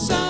so